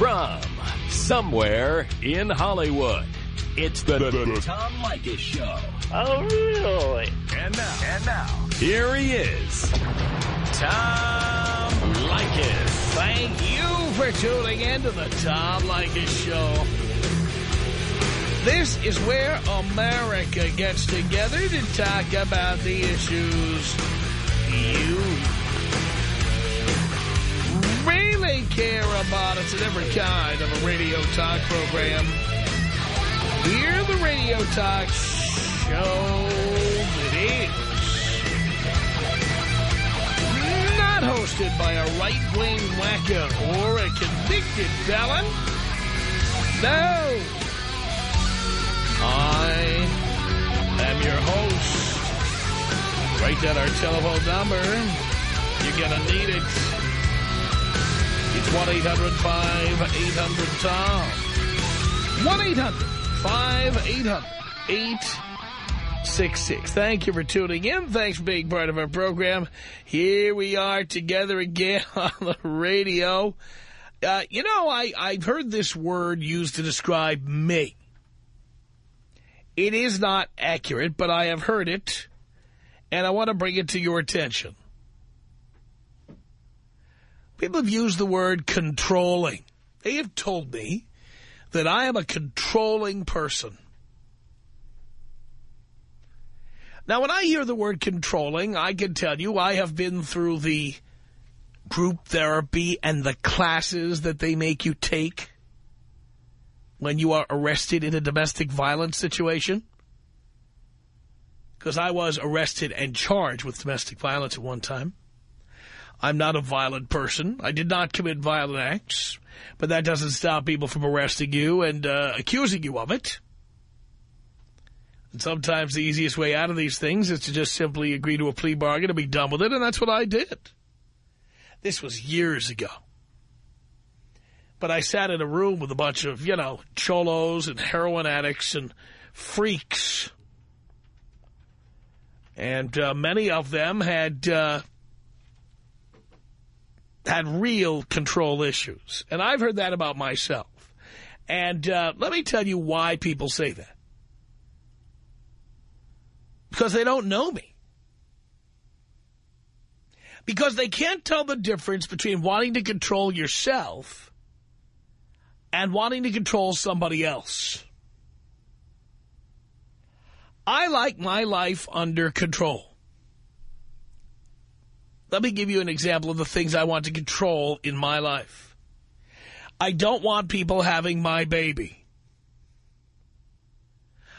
From somewhere in Hollywood, it's the, the, the Tom Leykis Show. Oh, really? And now, and now, here he is, Tom Leykis. Thank you for tuning in to the Tom Leykis Show. This is where America gets together to talk about the issues you really care about. It's in every kind of a radio talk program. We're the radio talk show that is not hosted by a right-wing wacko or a convicted felon. No. I am your host. Write down our telephone number. You're going to need it. It's 1-800-5800-TOM. 1-800-5800-866. Thank you for tuning in. Thanks for being part of our program. Here we are together again on the radio. Uh, you know, I, I've heard this word used to describe me. It is not accurate, but I have heard it, and I want to bring it to your attention. People have used the word controlling. They have told me that I am a controlling person. Now, when I hear the word controlling, I can tell you I have been through the group therapy and the classes that they make you take when you are arrested in a domestic violence situation. Because I was arrested and charged with domestic violence at one time. I'm not a violent person. I did not commit violent acts. But that doesn't stop people from arresting you and uh, accusing you of it. And sometimes the easiest way out of these things is to just simply agree to a plea bargain and be done with it, and that's what I did. This was years ago. But I sat in a room with a bunch of, you know, cholos and heroin addicts and freaks. And uh, many of them had uh, had real control issues. And I've heard that about myself. And uh, let me tell you why people say that. Because they don't know me. Because they can't tell the difference between wanting to control yourself and wanting to control somebody else. I like my life under control. Let me give you an example of the things I want to control in my life. I don't want people having my baby.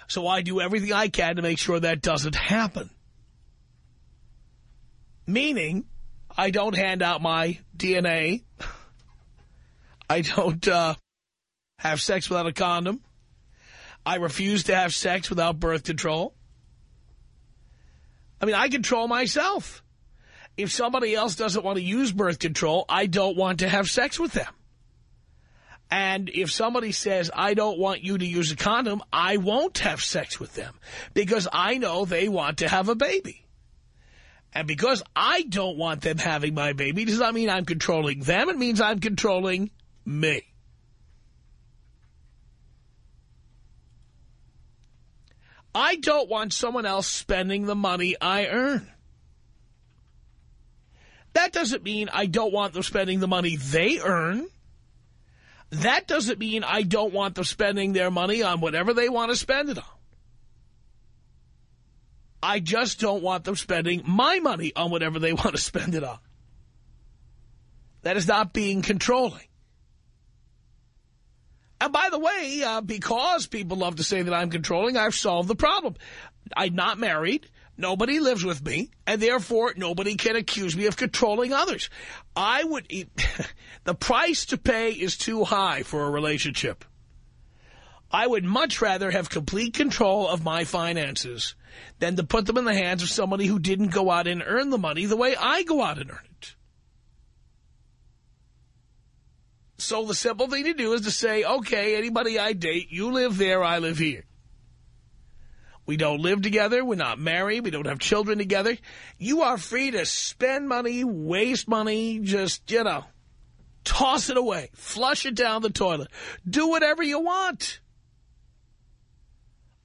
So I do everything I can to make sure that doesn't happen. Meaning, I don't hand out my DNA. I don't uh, have sex without a condom. I refuse to have sex without birth control. I mean, I control myself. If somebody else doesn't want to use birth control, I don't want to have sex with them. And if somebody says, I don't want you to use a condom, I won't have sex with them because I know they want to have a baby. And because I don't want them having my baby does not mean I'm controlling them. It means I'm controlling me. I don't want someone else spending the money I earn. That doesn't mean I don't want them spending the money they earn. That doesn't mean I don't want them spending their money on whatever they want to spend it on. I just don't want them spending my money on whatever they want to spend it on. That is not being controlling. And by the way, uh, because people love to say that I'm controlling, I've solved the problem. I'm not married. Nobody lives with me, and therefore nobody can accuse me of controlling others. I would, the price to pay is too high for a relationship. I would much rather have complete control of my finances than to put them in the hands of somebody who didn't go out and earn the money the way I go out and earn it. So the simple thing to do is to say, okay, anybody I date, you live there, I live here. We don't live together. We're not married. We don't have children together. You are free to spend money, waste money, just, you know, Toss it away. Flush it down the toilet. Do whatever you want.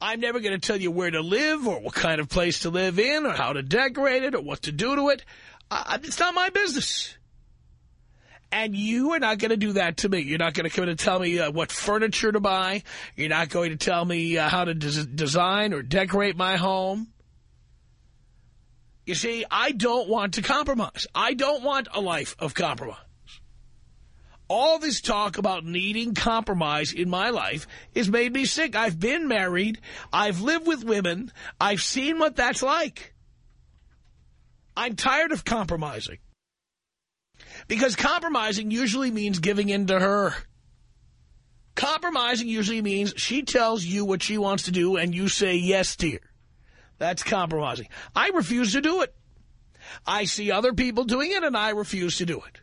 I'm never going to tell you where to live or what kind of place to live in or how to decorate it or what to do to it. Uh, it's not my business. And you are not going to do that to me. You're not going to come in and tell me uh, what furniture to buy. You're not going to tell me uh, how to des design or decorate my home. You see, I don't want to compromise. I don't want a life of compromise. All this talk about needing compromise in my life has made me sick. I've been married. I've lived with women. I've seen what that's like. I'm tired of compromising. Because compromising usually means giving in to her. Compromising usually means she tells you what she wants to do and you say yes, dear. That's compromising. I refuse to do it. I see other people doing it and I refuse to do it.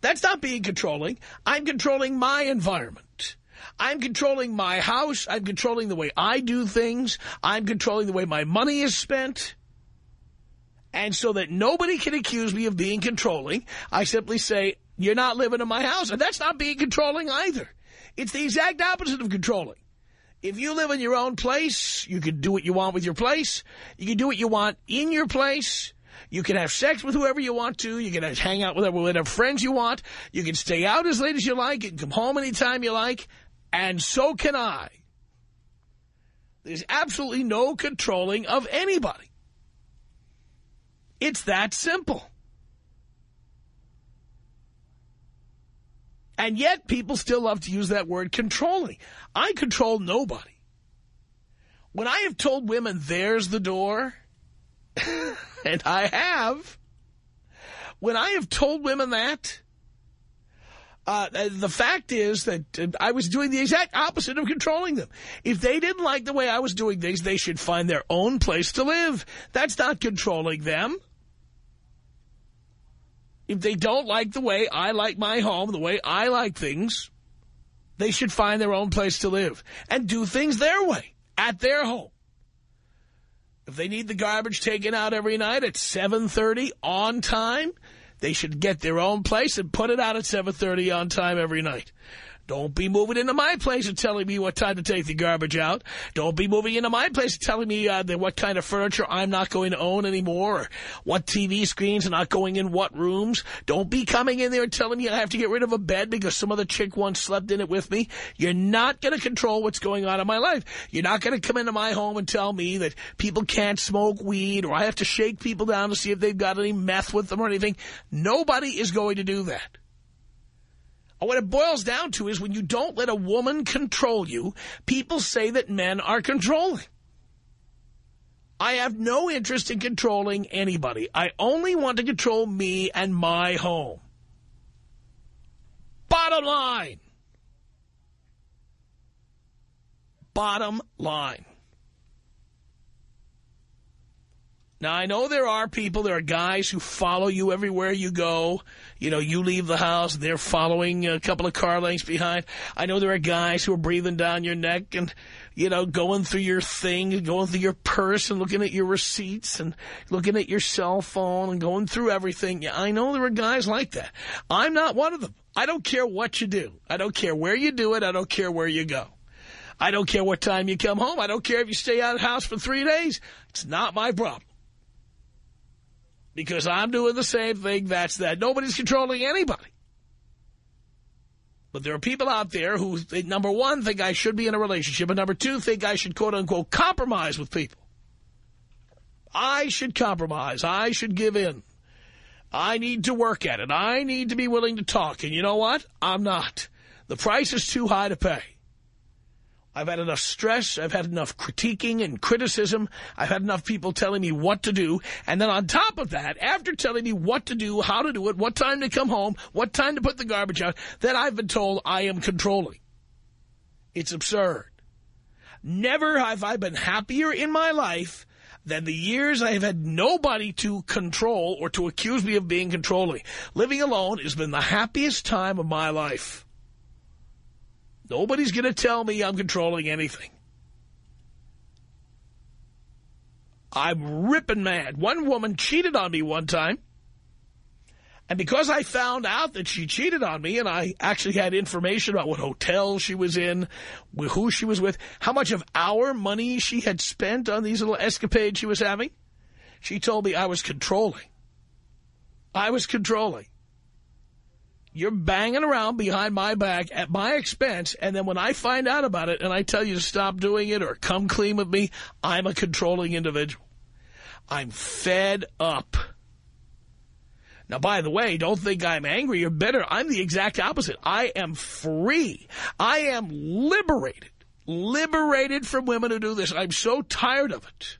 That's not being controlling. I'm controlling my environment. I'm controlling my house. I'm controlling the way I do things. I'm controlling the way my money is spent. And so that nobody can accuse me of being controlling, I simply say, you're not living in my house. And that's not being controlling either. It's the exact opposite of controlling. If you live in your own place, you can do what you want with your place. You can do what you want in your place. You can have sex with whoever you want to. You can hang out with whatever friends you want. You can stay out as late as you like. You can come home anytime you like. And so can I. There's absolutely no controlling of anybody. It's that simple. And yet people still love to use that word controlling. I control nobody. When I have told women there's the door, and I have, when I have told women that, uh, the fact is that uh, I was doing the exact opposite of controlling them. If they didn't like the way I was doing things, they should find their own place to live. That's not controlling them. If they don't like the way I like my home, the way I like things, they should find their own place to live and do things their way, at their home. If they need the garbage taken out every night at 7.30 on time, they should get their own place and put it out at 7.30 on time every night. Don't be moving into my place and telling me what time to take the garbage out. Don't be moving into my place and telling me uh, that what kind of furniture I'm not going to own anymore or what TV screens are not going in what rooms. Don't be coming in there and telling me I have to get rid of a bed because some other chick once slept in it with me. You're not going to control what's going on in my life. You're not going to come into my home and tell me that people can't smoke weed or I have to shake people down to see if they've got any meth with them or anything. Nobody is going to do that. What it boils down to is when you don't let a woman control you, people say that men are controlling. I have no interest in controlling anybody. I only want to control me and my home. Bottom line. Bottom line. Now, I know there are people, there are guys who follow you everywhere you go. You know, you leave the house, they're following a couple of car lengths behind. I know there are guys who are breathing down your neck and, you know, going through your thing, going through your purse and looking at your receipts and looking at your cell phone and going through everything. Yeah, I know there are guys like that. I'm not one of them. I don't care what you do. I don't care where you do it. I don't care where you go. I don't care what time you come home. I don't care if you stay out of the house for three days. It's not my problem because I'm doing the same thing, that's that. Nobody's controlling anybody. But there are people out there who, number one, think I should be in a relationship, and number two, think I should, quote-unquote, compromise with people. I should compromise. I should give in. I need to work at it. I need to be willing to talk. And you know what? I'm not. The price is too high to pay. I've had enough stress. I've had enough critiquing and criticism. I've had enough people telling me what to do. And then on top of that, after telling me what to do, how to do it, what time to come home, what time to put the garbage out, then I've been told I am controlling. It's absurd. Never have I been happier in my life than the years I have had nobody to control or to accuse me of being controlling. Living alone has been the happiest time of my life. Nobody's going to tell me I'm controlling anything. I'm ripping mad. One woman cheated on me one time. And because I found out that she cheated on me and I actually had information about what hotel she was in, who she was with, how much of our money she had spent on these little escapades she was having, she told me I was controlling. I was controlling. You're banging around behind my back at my expense, and then when I find out about it and I tell you to stop doing it or come clean with me, I'm a controlling individual. I'm fed up. Now, by the way, don't think I'm angry or bitter. I'm the exact opposite. I am free. I am liberated. Liberated from women who do this. I'm so tired of it.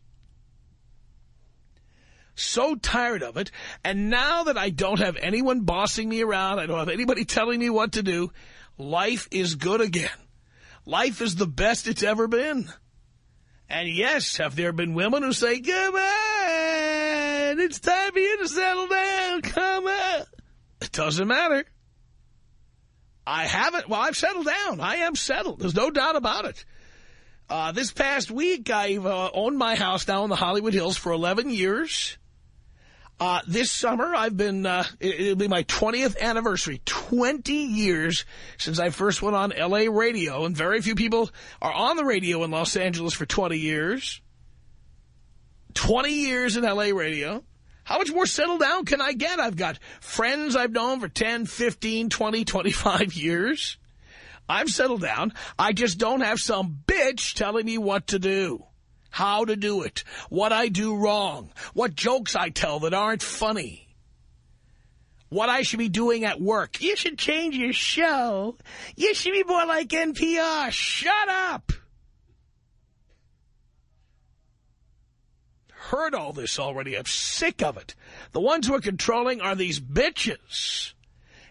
So tired of it. And now that I don't have anyone bossing me around, I don't have anybody telling me what to do, life is good again. Life is the best it's ever been. And yes, have there been women who say, come on, it's time for you to settle down, come on. It doesn't matter. I haven't, well, I've settled down. I am settled. There's no doubt about it. Uh, this past week, I've uh, owned my house now in the Hollywood Hills for 11 years. Uh, this summer, I've been, uh, it'll be my 20th anniversary, 20 years since I first went on L.A. radio, and very few people are on the radio in Los Angeles for 20 years. 20 years in L.A. radio. How much more settled down can I get? I've got friends I've known for 10, 15, 20, 25 years. I've settled down. I just don't have some bitch telling me what to do how to do it, what I do wrong, what jokes I tell that aren't funny, what I should be doing at work. You should change your show. You should be more like NPR. Shut up. Heard all this already. I'm sick of it. The ones who are controlling are these bitches.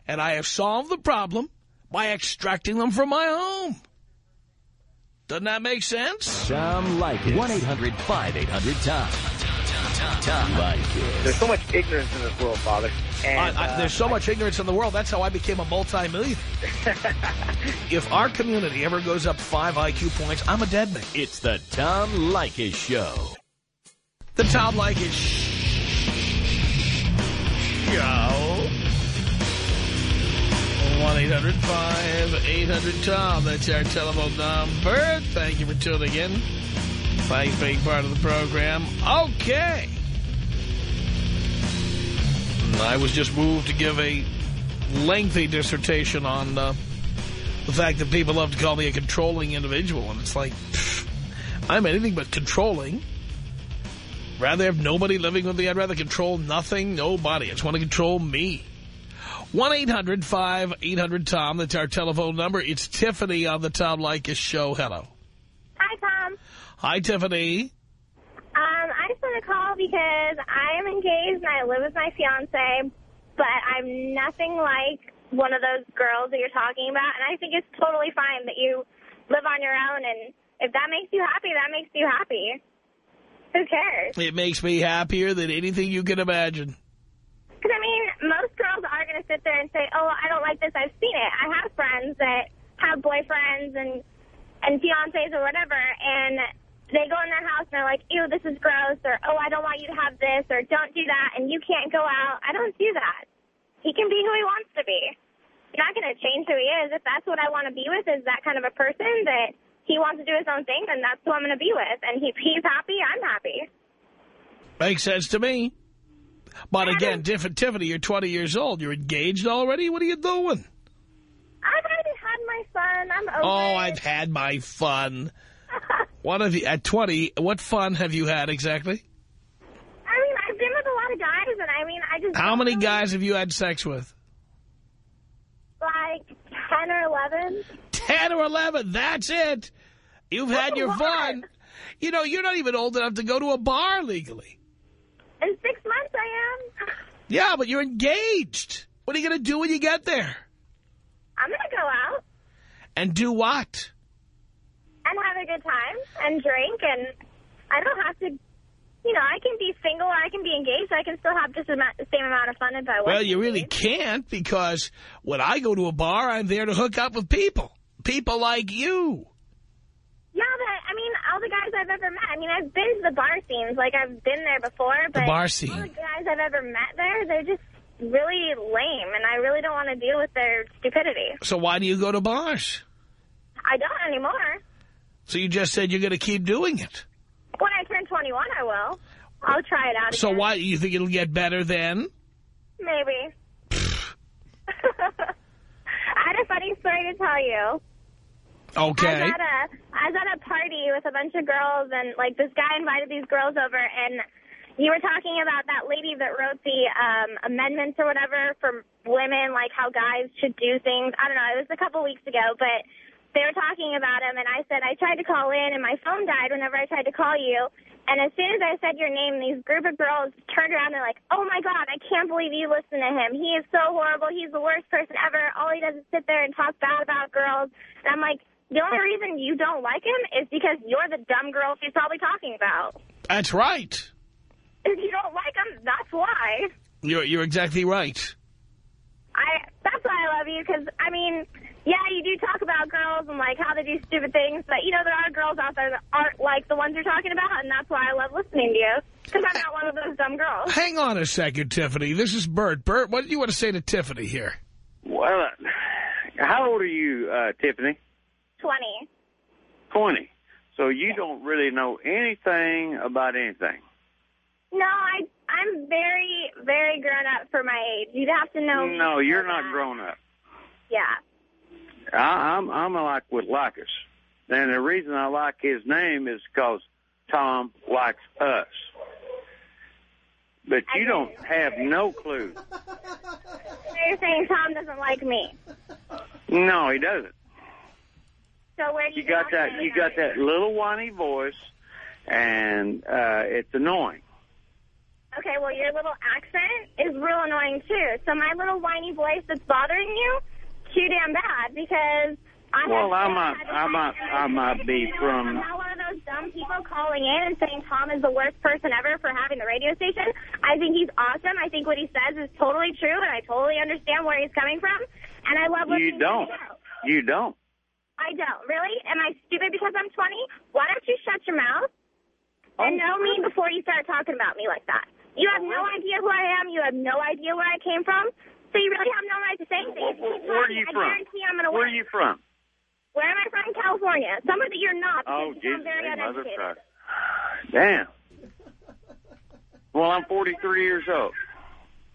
And I have solved the problem by extracting them from my home. Doesn't that make sense? Tom Leykis. 1-800-5800-TOM. Tom Leykis. There's so much ignorance in this world, Father. And, I, I, uh, there's so much ignorance in the world. That's how I became a multi-millionaire. if our community ever goes up five IQ points, I'm a dead man. It's the Tom Leykis Show. The Tom Leykis Show. 1-800-5800-TOM. That's our telephone number. Thank you for tuning in. Thanks for being part of the program. Okay. I was just moved to give a lengthy dissertation on uh, the fact that people love to call me a controlling individual. And it's like, pff, I'm anything but controlling. Rather have nobody living with me. I'd rather control nothing, nobody. I just want to control me. 1-800-5800-TOM. That's our telephone number. It's Tiffany on the Tom Leykis show. Hello. Hi, Tom. Hi, Tiffany. Um, I just want to call because I am engaged and I live with my fiance, but I'm nothing like one of those girls that you're talking about, and I think it's totally fine that you live on your own, and if that makes you happy, that makes you happy. Who cares? It makes me happier than anything you can imagine. Because, I mean, most girls are going to sit there and say, oh, I don't like this. I've seen it. I have friends that have boyfriends and, and fiancés or whatever, and they go in their house and they're like, ew, this is gross, or, oh, I don't want you to have this, or don't do that, and you can't go out. I don't do that. He can be who he wants to be. You're not going to change who he is. If that's what I want to be with is that kind of a person that he wants to do his own thing, then that's who I'm going to be with. And if he's happy, I'm happy. Makes sense to me. But again, different Tiffany, you're 20 years old. You're engaged already? What are you doing? I've already had my fun. I'm over Oh, it. I've had my fun. What have you, at 20, what fun have you had exactly? I mean, I've been with a lot of guys, and I mean, I just... How many really- guys have you had sex with? Like 10 or 11. 10 or 11, that's it. You've had That's a your lot. fun. You know, you're not even old enough to go to a bar legally. In six months, I am. Yeah, but you're engaged. What are you going to do when you get there? I'm going to go out And do what? and have a good time and drink, and I don't have to... You know, I can be single or I can be engaged. I can still have just amount, the same amount of fun as I was. Well, you really can't because when I go to a bar, I'm there to hook up with people. People like you. Yeah, but, I mean, all the guys I've ever met, I mean, I've been to the bar scenes. Like, I've been there before, but bar all scene. the guys I've ever met there, they're just, really lame, and I really don't want to deal with their stupidity. So why do you go to bars? I don't anymore. So you just said you're going to keep doing it. When I turn 21, I will. I'll try it out So again. why, you think it'll get better then? Maybe. I had a funny story to tell you. Okay. I was, at a, I was at a party with a bunch of girls, and, like, this guy invited these girls over, and you were talking about that lady that wrote the um, amendments or whatever for women, like how guys should do things. I don't know. It was a couple weeks ago, but they were talking about him, and I said, I tried to call in, and my phone died whenever I tried to call you. And as soon as I said your name, these group of girls turned around and they're like, oh, my God, I can't believe you listen to him. He is so horrible. He's the worst person ever. All he does is sit there and talk bad about girls. And I'm like, the only reason you don't like him is because you're the dumb girl he's probably talking about. That's right. If you don't like him, that's why. You're, you're exactly right. I That's why I love you, because, I mean, yeah, you do talk about girls and, like, how they do stupid things, but, you know, there are girls out there that aren't like the ones you're talking about, and that's why I love listening to you, because I'm not one of those dumb girls. Hang on a second, Tiffany. This is Bert. Bert, what do you want to say to Tiffany here? Well, uh, how old are you, uh, Tiffany? 20. 20. So you don't really know anything about anything. No, I, I'm very, very grown up for my age. You'd have to know No, you're not that. grown up. Yeah. I, I'm I'm like with Leykis, and the reason I like his name is because Tom likes us. But you don't have no clue. So you're saying Tom doesn't like me. No, he doesn't. So where you You got that. You got that little whiny voice, and uh, it's annoying. Okay, well, your little accent is real annoying, too. So my little whiny voice that's bothering you, too damn bad, because I Well, I might- I might- I might be from- I'm not one of those dumb people calling in and saying Tom is the worst person ever for having the radio station. I think he's awesome. I think what he says is totally true, and I totally understand where he's coming from. And I love listening You don't. to the show. You don't. I don't. Really? Am I stupid because I'm 20? Why don't you shut your mouth and know me oh. before you start talking about me like that? You have no idea who I am. You have no idea where I came from. So you really have no right to say anything. Where are you I from? guarantee I'm going to Where are you from? Where am I from? California. Somewhere that you're not Oh, Jesus, very motherfucker. Damn. Well, I'm 43 years old.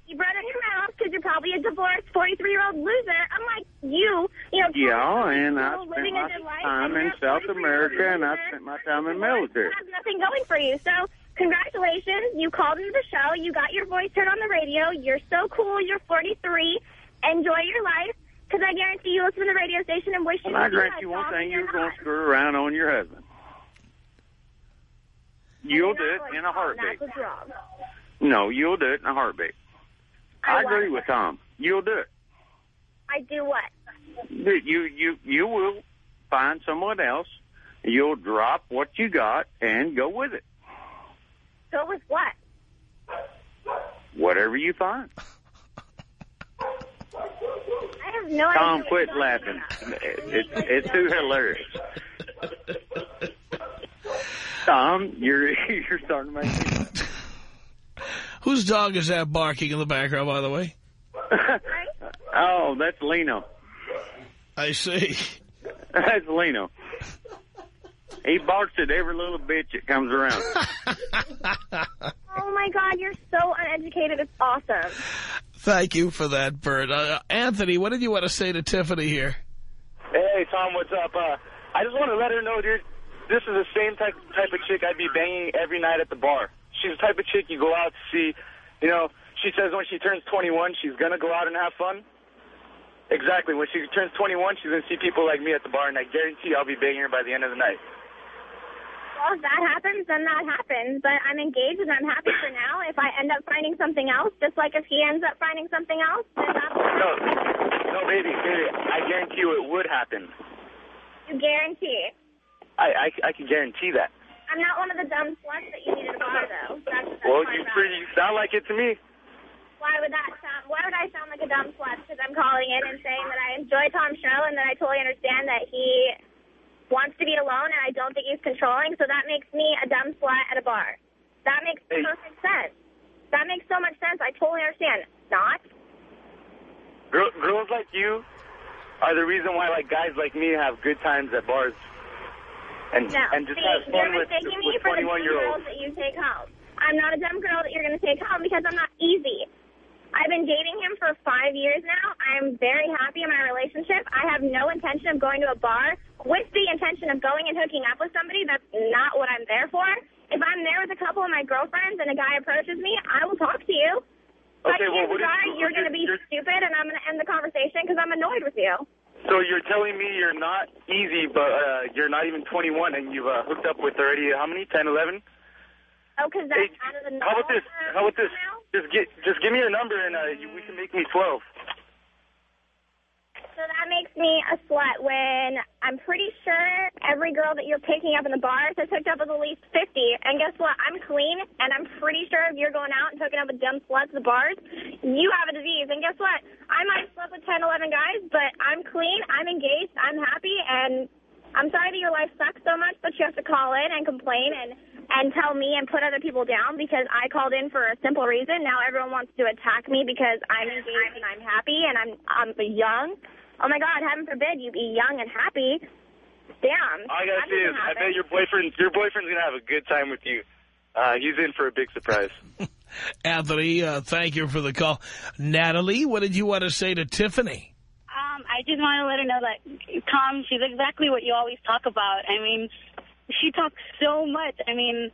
You brought it in your mouth because you're probably a divorced 43-year-old loser, unlike you. You know, Yeah, and I spent living my a good life, time in South America, and I spent my time in military. has nothing going for you. So congratulations. You called into the show. You got your voice heard on the radio. You're so cool. You're 43. Enjoy your life. Because I guarantee you listen to the radio station and wish you And I grant you one thing, you're going to screw around on your husband. You'll do it in a heartbeat. That's what's wrong. No, you'll do it in a heartbeat. I love agree with Tom. You'll do it. I do what? You you you will find someone else. You'll drop what you got and go with it. Go with what? Whatever you find. I have no idea. Tom, idea. quit laughing. It's it's too hilarious. Tom, you're you're starting to make me. Whose dog is that barking in the background, by the way? oh, that's Lino. I see. That's Lino. He barks at every little bitch that comes around. Oh, my God. You're so uneducated. It's awesome. Thank you for that, Bert. Uh, Anthony, what did you want to say to Tiffany here? Hey, Tom, what's up? Uh, I just want to let her know, dude, this is the same type type of chick I'd be banging every night at the bar. She's the type of chick you go out to see. You know, she says when she turns 21, she's going to go out and have fun. Exactly. When she turns 21, she's going to see people like me at the bar, and I guarantee I'll be banging her by the end of the night. Well, if that happens, then that happens. But I'm engaged and I'm happy for now. If I end up finding something else, just like if he ends up finding something else, then that's No, no, baby, baby, I guarantee you it would happen. you guarantee. I, I, I can guarantee that. I'm not one of the dumb sluts that you need at a bar, though. That's, that's Well, you pretty you sound like it to me. Why would that sound? Why would I sound like a dumb slut? Because I'm calling in and saying that I enjoy Tom's show and that I totally understand that he wants to be alone and I don't think he's controlling. So that makes me a dumb slut at a bar. That makes Hey. perfect sense. That makes so much sense. I totally understand. Not. Girl, girls like you are the reason why like guys like me have good times at bars. And No, and just see, have fun you're with, mistaking me with for the 21 year girls olds. that you take home. I'm not a dumb girl that you're going to take home because I'm not easy. I've been dating him for five years now. I'm very happy in my relationship. I have no intention of going to a bar with the intention of going and hooking up with somebody. That's not what I'm there for. If I'm there with a couple of my girlfriends and a guy approaches me, I will talk to you. But Okay, well, chances what if are you- you're going to be you're- stupid and I'm going to end the conversation because I'm annoyed with you. So you're telling me you're not easy, but uh, you're not even 21, and you've uh, hooked up with already how many? 10, 11? Oh, because Hey, that's out of the how about this? How about this? Just get, just give me your number, and uh, you, we can make me 12. So that makes me a slut when I'm pretty sure every girl that you're picking up in the bars has hooked up with at least 50. And guess what? I'm clean, and I'm pretty sure if you're going out and hooking up with dumb sluts at the bars, you have a disease. And guess what? I might have slept with 10, 11 guys, but I'm clean, I'm engaged, I'm happy, and I'm sorry that your life sucks so much that you have to call in and complain and and tell me and put other people down because I called in for a simple reason. Now everyone wants to attack me because I'm engaged and I'm happy and I'm I'm young. Oh my God, heaven forbid you be young and happy. Damn. All I gotta that say is, I bet your boyfriend, your boyfriend's gonna have a good time with you. Uh, he's in for a big surprise. Anthony, uh, thank you for the call. Natalie, what did you want to say to Tiffany? Um, I just want to let her know that, Tom, she's exactly what you always talk about. I mean, she talks so much. I mean,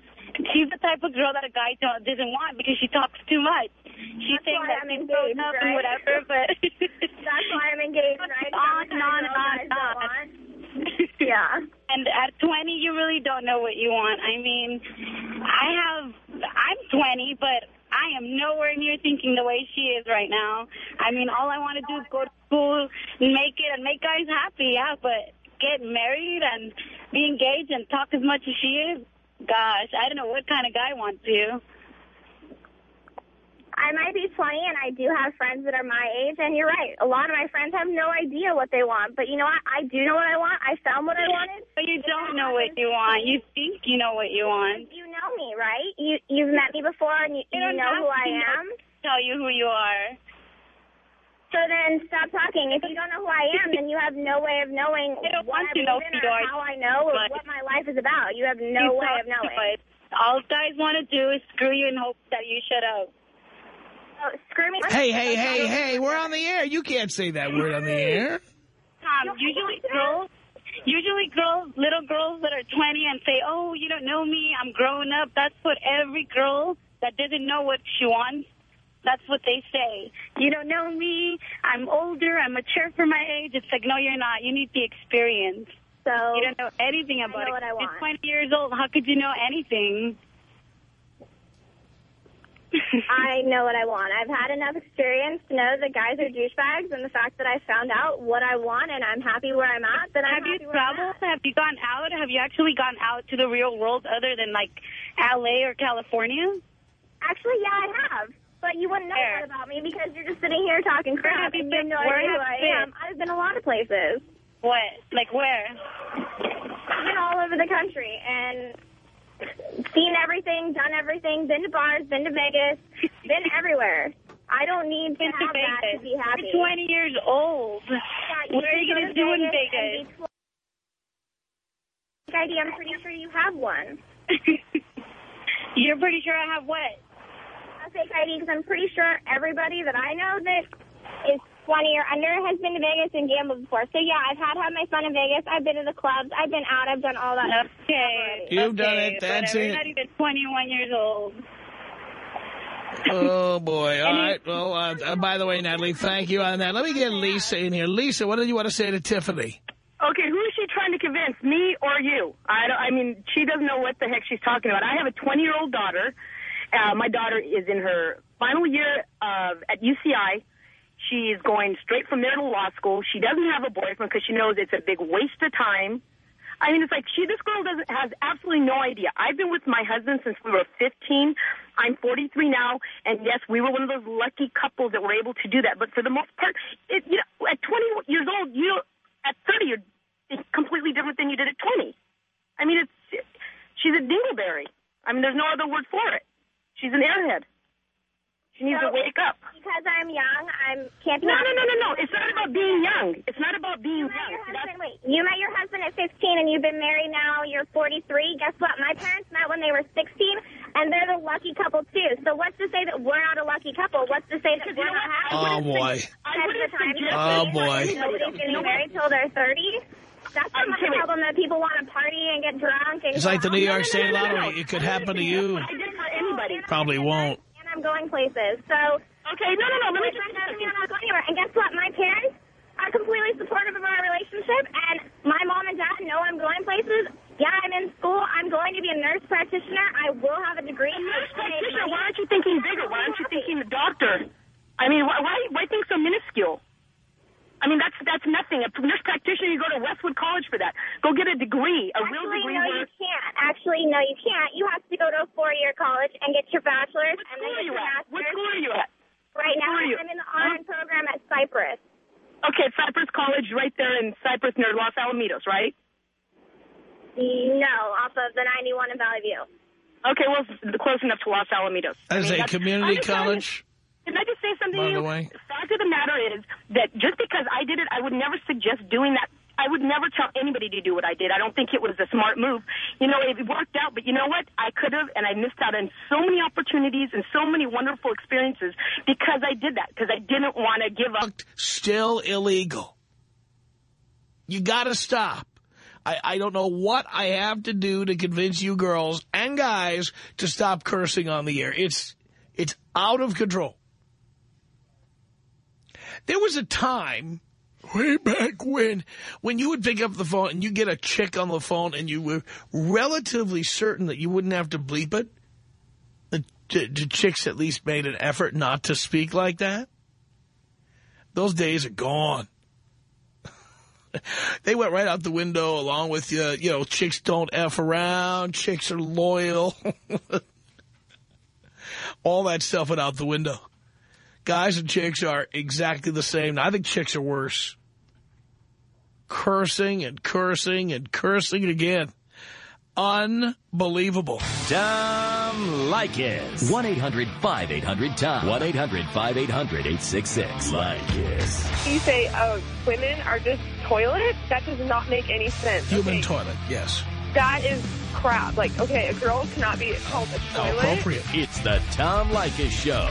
she's the type of girl that a guy doesn't want because she talks too much. She's That's saying why that I'm she's engaged, up right? and whatever, but... That's why I'm engaged, right? On and on and on and on. Yeah. And at 20, you really don't know what you want. I mean, I have, I'm 20, but I am nowhere near thinking the way she is right now. I mean, all I want to do is go to school, make it, and make guys happy, yeah, but get married and be engaged and talk as much as she is, gosh, I don't know what kind of guy wants you. I might be 20 and I do have friends that are my age, and you're right. A lot of my friends have no idea what they want. But you know what? I do know what I want. I found what I wanted. But you don't know what you want. You think you know what you want. You know me, right? You you've met me before, and you, you don't know who I am. Tell you who you are. So then stop talking. If you don't know who I am, then you have no way of knowing I don't what want I to know believe in who you or are, how I know or what my life is about. You have no You way of knowing. too. All guys want to do is screw you and hope that you shut up. Oh, screw me. Hey, hey, hey, hey, we're on the air. You can't say that word on the air. Tom, usually girls, usually girls, little girls that are 20 and say, oh, you don't know me, I'm growing up. That's what every girl that doesn't know what she wants, that's what they say. You don't know me, I'm older, I'm mature for my age. It's like, no, you're not. You need the experience. So You don't know anything about know it. what I want. You're 20 years old. How could you know anything? I know what I want. I've had enough experience to know that guys are douchebags, and the fact that I found out what I want and I'm happy where I'm at, then I'm Have you happy where I'm traveled? Have you gone out? Have you actually gone out to the real world other than like L.A. or California? Actually, yeah, I have. But you wouldn't know Where? that about me because you're just sitting here talking crap you and you have been? no idea who have I you am. I've been a lot of places. What? Like where? I've been all over the country and seen everything, done everything, been to bars, been to Vegas, been everywhere. I don't need to Been to that to be happy. You're 20 years old. Yeah, What are you go gonna do in Vegas? ID, I'm pretty sure you have one. You're pretty sure I have what? A fake ID because I'm pretty sure everybody that I know that is 20 or under has been to Vegas and gambled before. So yeah, I've had had my fun in Vegas. I've been to the clubs. I've been out. I've done all that. Okay. You've done it. That's whatever. it. You're not even 21 years old. Oh, boy. All right. Well, uh, uh, by the way, Natalie, thank you on that. Let me get Lisa in here. Lisa, what did you want to say to Tiffany? Okay, who is she trying to convince, me or you? I don't. I mean, she doesn't know what the heck she's talking about. I have a 20-year-old daughter. Uh, my daughter is in her final year of at UCI. She's going straight from there to law school. She doesn't have a boyfriend because she knows it's a big waste of time. I mean, it's like she. This girl doesn't has absolutely no idea. I've been with my husband since we were 15. I'm 43 now, and yes, we were one of those lucky couples that were able to do that. But for the most part, it, you know, at 20 years old, you at 30, you're completely different than you did at 20. I mean, it's she's a dingleberry. I mean, there's no other word for it. She's an airhead. She needs So- to wake up. Because I'm young, I'm camping No, out no, no, no, no. being young. It's not about being. You met your young. Husband, wait, you met your husband at 15 and you've been married now, you're 43. Guess what? My parents met when they were 16 and they're the lucky couple too. So what's to say that we're not a lucky couple? What's to say that Because we're you know not what? happy? Oh, boy. I wouldn't the Oh, boy. Nobody's getting married till they're 30. That's not I'm my problem that people want to party and get drunk. And It's like the New. York State Lottery. It could happen to you. I did for anybody. Probably won't. And I'm going places. So Okay, no, no, no. Let me just I'm not going anywhere. And guess what? My parents are completely supportive of our relationship, and my mom and dad know I'm going places. Yeah, I'm in school. I'm going to be a nurse practitioner. I will have a degree. Nurse practitioner, why aren't you thinking bigger? Why aren't you thinking the doctor? I mean, why, why, why think so minuscule? I mean, that's that's nothing. A nurse practitioner, you go to Westwood College for that. Go get a degree, a real degree. Actually, no, where, you can't. Actually, no, you can't. You have to go to a four-year college and get your bachelor's what and then are get you your at? What school are you at? Right now, are you? I'm in the RN program at Cypress. Okay, Cypress College, right there in Cypress near Los Alamitos, right? No, off of the 91 in Valley View. Okay, well, close enough to Los Alamitos. I As mean, a community I'm just telling you- college, Can I just say something By to you? the way. fact of the matter is that just because I did it, I would never suggest doing that. I would never tell anybody to do what I did. I don't think it was a smart move. You know, it worked out, but you know what? I could have, and I missed out on so many opportunities and so many wonderful experiences because I did that, because I didn't want to give up. still illegal. You got to stop. I, I don't know what I have to do to convince you girls and guys to stop cursing on the air. It's it's out of control. There was a time way back when when you would pick up the phone and you get a chick on the phone and you were relatively certain that you wouldn't have to bleep it. The, the, the chicks at least made an effort not to speak like that. Those days are gone. they went right out the window along with, uh, you know, chicks don't F around, chicks are loyal. All that stuff went out the window. Guys and chicks are exactly the same. I think chicks are worse. Cursing and cursing and cursing again. Unbelievable. Tom Leykis. 1-800-5800-TOM. 1-800-5800-866. Leykis. You say uh, women are just toilets? That does not make any sense. Human okay? toilet, yes. That is crap. Like, okay, a girl cannot be called a How toilet. appropriate. It's the Tom Leykis Show.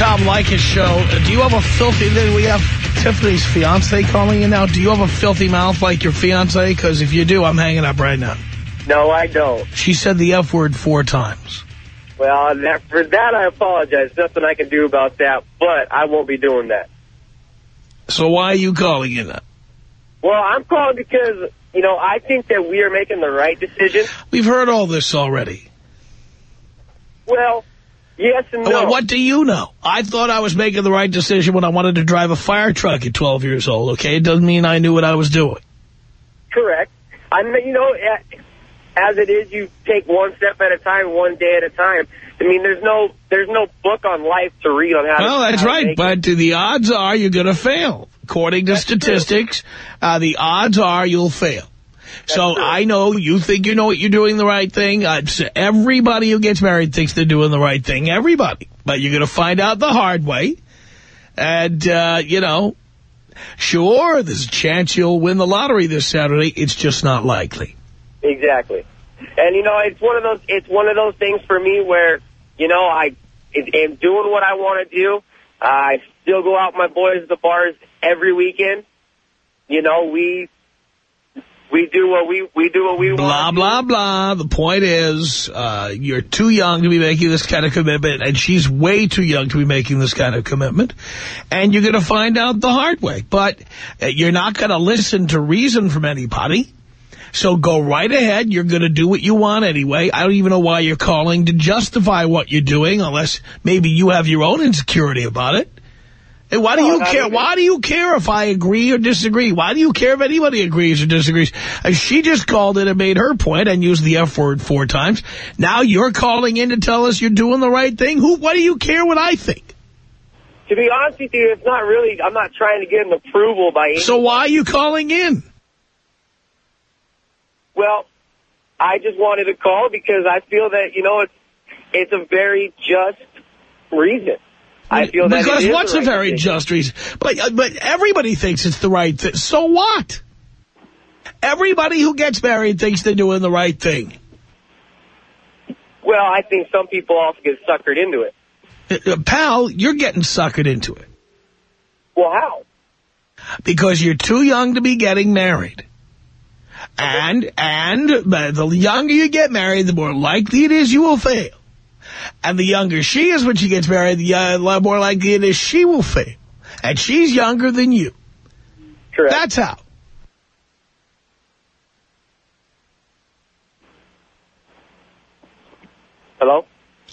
Tom Leykis show. Do you have a filthy... We have Tiffany's fiance calling you now. Do you have a filthy mouth like your fiance? Because if you do, I'm hanging up right now. No, I don't. She said the F word four times. Well, that, for that I apologize. Nothing I can do about that, but I won't be doing that. So why are you calling in now? Well, I'm calling because, you know, I think that we are making the right decision. We've heard all this already. Well, yes and no. Well, what do you know? I thought I was making the right decision when I wanted to drive a fire truck at 12 years old, okay? It doesn't mean I knew what I was doing. Correct. I mean, you know, as it is, you take one step at a time, one day at a time. I mean, there's no there's no book on life to read on how to. Well, that's how to right, make it. but the odds are you're going to fail. According to statistics, uh, the odds are you'll fail. So true. I know you think you know what you're doing the right thing. Uh, everybody who gets married thinks they're doing the right thing. Everybody. But you're going to find out the hard way. And, uh, you know, sure, there's a chance you'll win the lottery this Saturday. It's just not likely. Exactly. And you know, it's one of those it's one of those things for me where, you know, I am doing what I want to do. I still go out with my boys to the bars every weekend. You know, we we do what we we do what we Blah, want. blah, blah. Blah. The point is, uh, you're too young to be making this kind of commitment, and she's way too young to be making this kind of commitment. And you're going to find out the hard way. But uh, you're not going to listen to reason from anybody. So go right ahead. You're going to do what you want anyway. I don't even know why you're calling to justify what you're doing, unless maybe you have your own insecurity about it. And why do No, you care? even. Why do you care if I agree or disagree? Why do you care if anybody agrees or disagrees? Uh, she just called in and made her point and used the F word four times. Now you're calling in to tell us you're doing the right thing. Who? Why do you care what I think? To be honest with you, it's not really. I'm not trying to get an approval by. Any, So why are you calling in? Well, I just wanted to call because I feel that you know it's it's a very just reason. I feel that because what's the a right very decision. just reason? But uh, but everybody thinks it's the right thing. So what? Everybody who gets married thinks they're doing the right thing. Well, I think some people also get suckered into it. Uh, uh, Pal, you're getting suckered into it Well, how? because you're too young to be getting married. And and uh, the younger you get married, the more likely it is you will fail. And the younger she is when she gets married, the uh, more likely it is she will fail. And she's younger than you. Correct. That's how. Hello?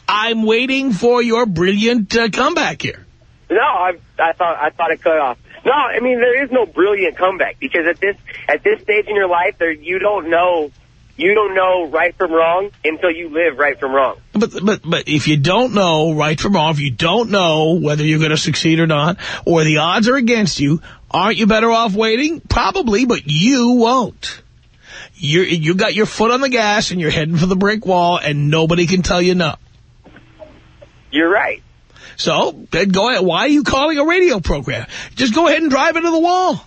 I'm waiting for your brilliant uh, comeback here. No, I, I thought I thought it cut off. No, I mean there is no brilliant comeback because at this at this stage in your life, there you don't know you don't know right from wrong until you live right from wrong. But but but if you don't know right from wrong, if you don't know whether you're going to succeed or not, or the odds are against you, aren't you better off waiting? Probably, but you won't. You you got your foot on the gas and you're heading for the brick wall, and nobody can tell you no. You're right. So then go ahead. Why are you calling a radio program? Just go ahead and drive into the wall.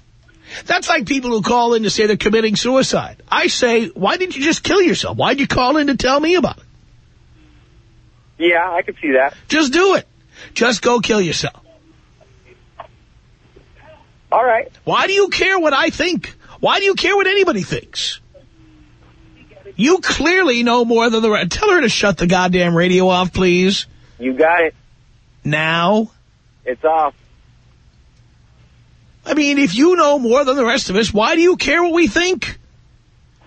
That's like people who call in to say they're committing suicide. I say, why didn't you just kill yourself? Why'd you call in to tell me about it? Yeah, I can see that. Just do it. Just go kill yourself. All right. Why do you care what I think? Why do you care what anybody thinks? You clearly know more than the rest. Tell her to shut the goddamn radio off, please. You got it. Now. It's off. I mean, if you know more than the rest of us, why do you care what we think?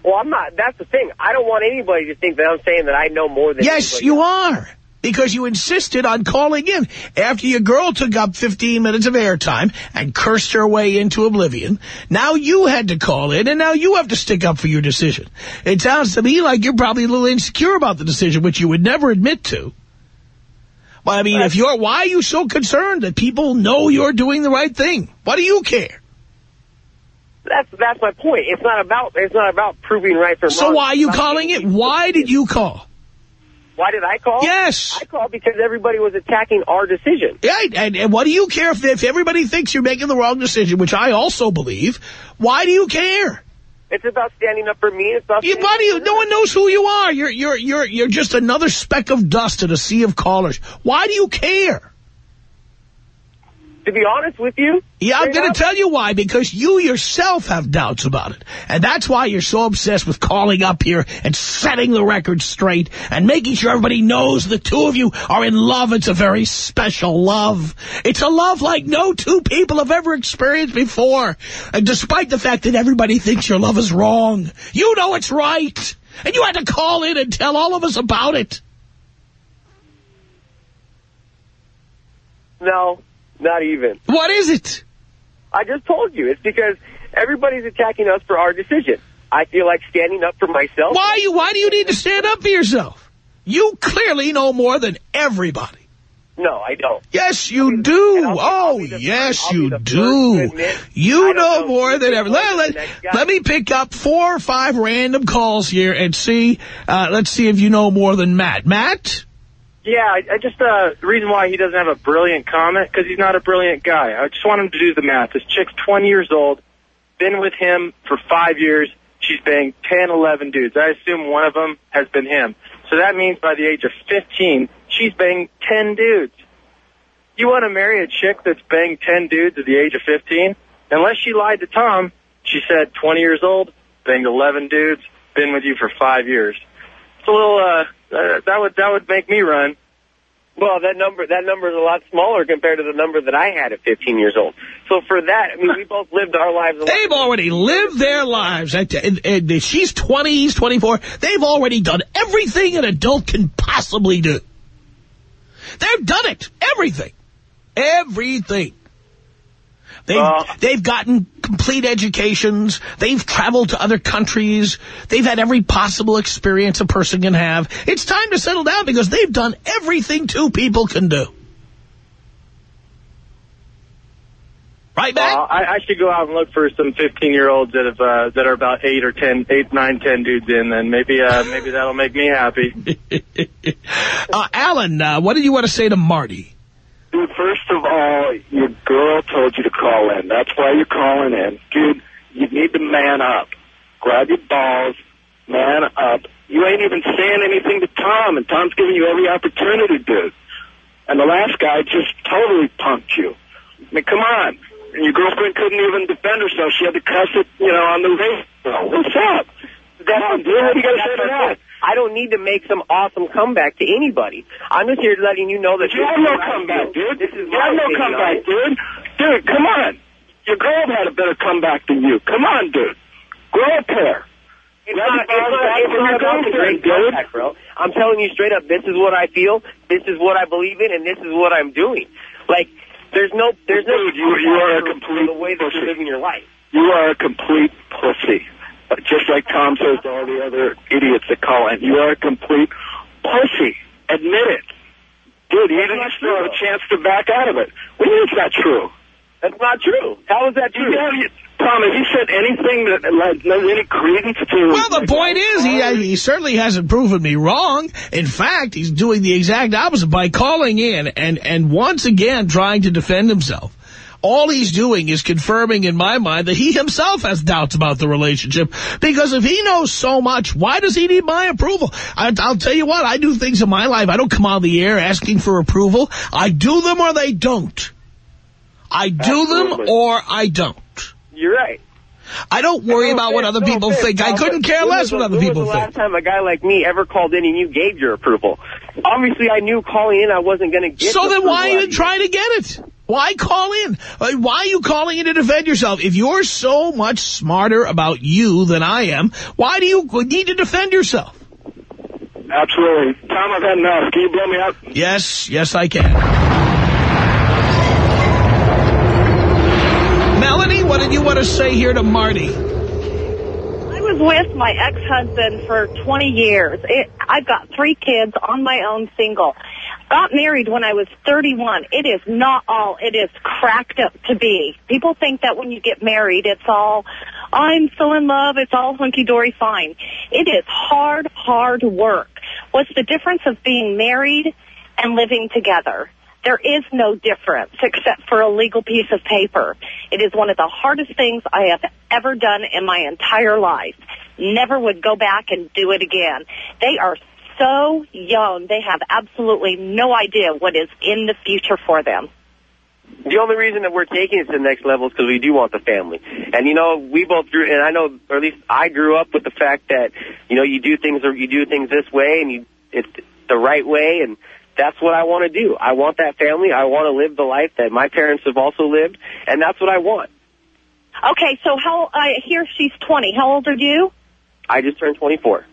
Well, I'm not. That's the thing. I don't want anybody to think that I'm saying that I know more than. Yes, you else. are. Because you insisted on calling in after your girl took up 15 minutes of airtime and cursed her way into oblivion. Now you had to call in, and now you have to stick up for your decision. It sounds to me like you're probably a little insecure about the decision, which you would never admit to. But I mean, if you're, why are you so concerned that people know you're doing the right thing? What do you care? That's that's my point. It's not about it's not about proving right from So wrong. why are you calling it? Why did you call? Why did I call? Yes. I called because everybody was attacking our decision. Yeah, and, and what do you care if, if everybody thinks you're making the wrong decision, which I also believe? Why do you care? It's about standing up for me. It's about You, buddy, no one knows who you are. You're you're you're you're just another speck of dust in a sea of callers. Why do you care? To be honest with you, Yeah, I'm going to tell you why, because you yourself have doubts about it. And that's why you're so obsessed with calling up here and setting the record straight and making sure everybody knows the two of you are in love. It's a very special love. It's a love like no two people have ever experienced before. And despite the fact that everybody thinks your love is wrong, you know it's right. And you had to call in and tell all of us about it. No, not even. What is it? I just told you. It's because everybody's attacking us for our decision. I feel like standing up for myself. Why you? Why do you need to stand up for yourself? You clearly know more than everybody. No, I don't. Yes, you do. I'll Oh, I'll yes, first- I'll be you the first to do. You know know more than ever. Let, let, let me pick up four or five random calls here and see. Uh, let's see if you know more than Matt. Matt? Yeah, I, I just uh, the reason why he doesn't have a brilliant comment because he's not a brilliant guy. I just want him to do the math. This chick's 20 years old, been with him for five years. She's banged 10, 11 dudes. I assume one of them has been him. So that means by the age of 15, she's banged 10 dudes. You want to marry a chick that's banged 10 dudes at the age of 15? Unless she lied to Tom, she said 20 years old, banged 11 dudes, been with you for five years. It's a little, uh, uh, that would, that would make me run. Well, that number that number is a lot smaller compared to the number that I had at 15 years old. So for that, I mean, we both lived our lives. A. They've already lived their lives. And, and, and she's 20, he's 24. They've already done everything an adult can possibly do. They've done it. Everything. Everything. They've, Well- they've gotten complete educations. They've traveled to other countries. They've had every possible experience a person can have. It's time to settle down because they've done everything two people can do. Right, Matt? Uh, I, I should go out and look for some 15 year olds that have uh, that are about eight or 10, eight, nine, 10 dudes in, and maybe uh, maybe that'll make me happy. uh, Alan, uh, what did you want to say to Marty? Dude, first of all, your girl told you to call in. That's why you're calling in. Dude, you need to man up. Grab your balls, man up. You ain't even saying anything to Tom, and Tom's giving you every opportunity, dude. And the last guy just totally punked you. I mean, come on. And your girlfriend couldn't even defend herself. She had to cuss it, you know, on the radio. What's up? Dude. What do you got to say to that? I don't need to make some comeback to anybody. I'm just here letting you know that You have no comeback, dude. This is you have no comeback, dude. Dude, come on. Your girl had a better comeback than you. Come on, dude. Grow a pair. It's not, it's not, it's not about the great comeback, bro. I'm telling you straight up, this is what I feel, this is what I believe in, and this is what I'm doing. Like, there's no, there's no, Dude, you- you are a complete the way that you're living your life. You are a complete pussy. Just like Tom says to all the other idiots that call in. You are a complete pussy. Admit it. Dude, you didn't still have a chance to back out of it. What do you mean it's not true? That's not true. How is that true? You have, you, Tom, has he said anything that like, lends any credence to... Well, the point is, he, uh, he certainly hasn't proven me wrong. In fact, he's doing the exact opposite by calling in and, and once again trying to defend himself. All he's doing is confirming in my mind that he himself has doubts about the relationship. Because if he knows so much, why does he need my approval? I, I'll tell you what, I do things in my life. I don't come on the air asking for approval. I do them or they don't. I do them or I don't. You're right. I don't worry about what other No people offense, think. I couldn't care when less what other when people was the think. last time a guy like me ever called in and you gave your approval? Obviously, I knew calling in I wasn't going to get So the then why even try to get it? Why call in? Why are you calling in to defend yourself? If you're so much smarter about you than I am, why do you need to defend yourself? Absolutely. Tom, I've had enough. Can you blow me up? Yes, yes, I can. Melanie, what did you want to say here to Marty? I was with my ex-husband for 20 years. It, I've got three kids on my own, single. Got married when I was 31. It is not all it is cracked up to be. People think that when you get married, it's all, I'm so in love, it's all hunky-dory fine. It is hard, hard work. What's the difference of being married and living together? There is no difference except for a legal piece of paper. It is one of the hardest things I have ever done in my entire life. Never would go back and do it again. They are so young. They have absolutely no idea what is in the future for them. The only reason that we're taking it to the next level is because we do want the family. And, you know, we both grew, and I know, or at least I grew up with the fact that, you know, you do things or you do things this way and you, it's the right way and that's what I want to do. I want that family. I want to live the life that my parents have also lived and that's what I want. Okay, so how, uh, I hear she's 20. How old are you? I just turned 24.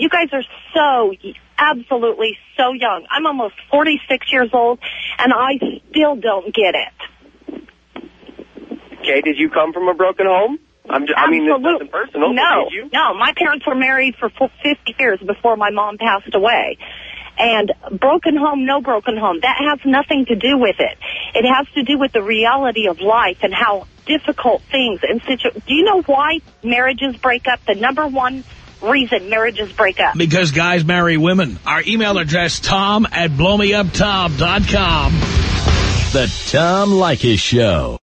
You guys are so, absolutely so young. I'm almost 46 years old and I still don't get it. Okay, did you come from a broken home? I'm just, I mean, it's nothing personal. No, you? no. My parents were married for 50 years before my mom passed away. And broken home, no broken home. That has nothing to do with it. It has to do with the reality of life and how difficult things and situ- Do you know why marriages break up? The number one reason marriages break up. Because guys marry women. Our email address, tom at blowmeuptom.com. The Tom Leykis Show.